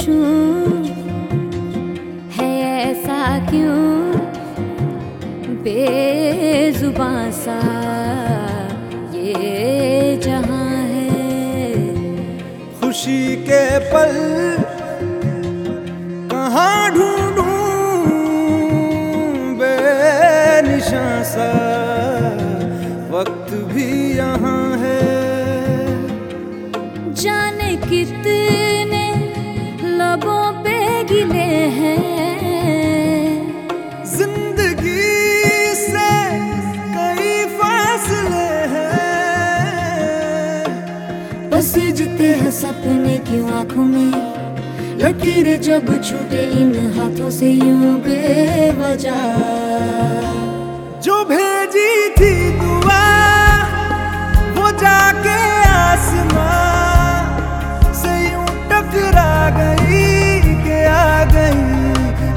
पूछूँ है ऐसा क्यों? बेजुबान सा ये जहाँ है। खुशी के पल कहाँ ढूंढूं? बेनिशां सा वक्त भी यहाँ है। जाने कितने बसीजते हैं सपने की आँखों में। लकीरें जब छूटे इन हाथों से यूँ बेवजह। जो भेजी थी दुआ, वो जाके आसमां से यूँ टकरा गई के आ गई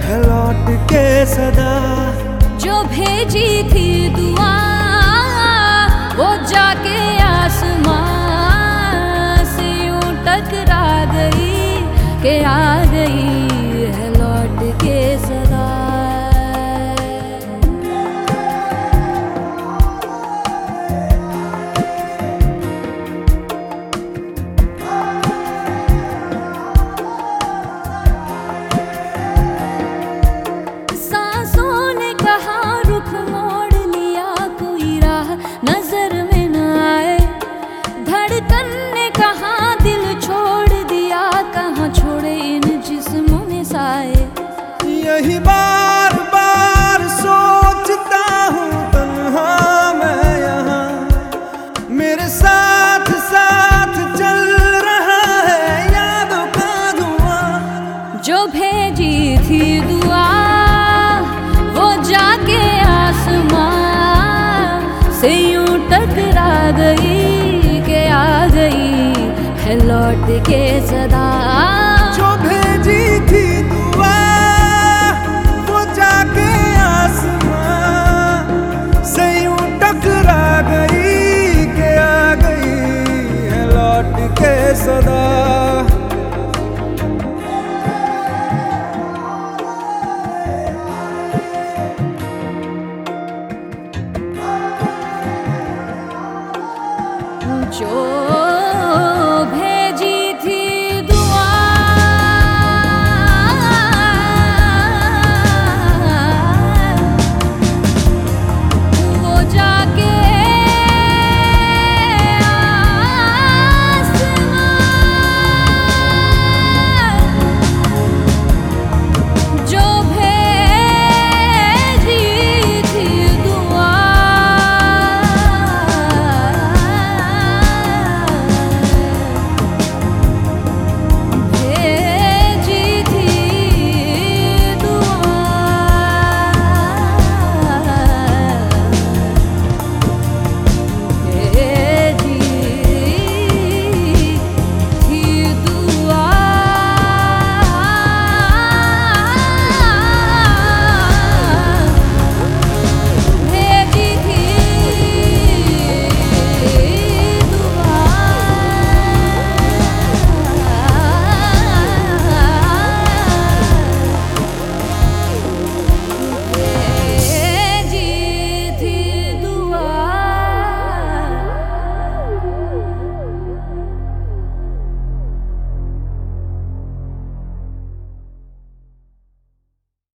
है लौट के सदा। जो भेजी थी दुआ, वो जाके आसमां के आ इन जिस्मों में साए। यही बार बार सोचता हूँ तन्हा मैं यहाँ। मेरे साथ साथ चल रहा है यादों का धुआँ। जो भेजी थी दुआ वो जाके आसमां से यूँ टकरा गई के आ गई है लौट के सदा। choro.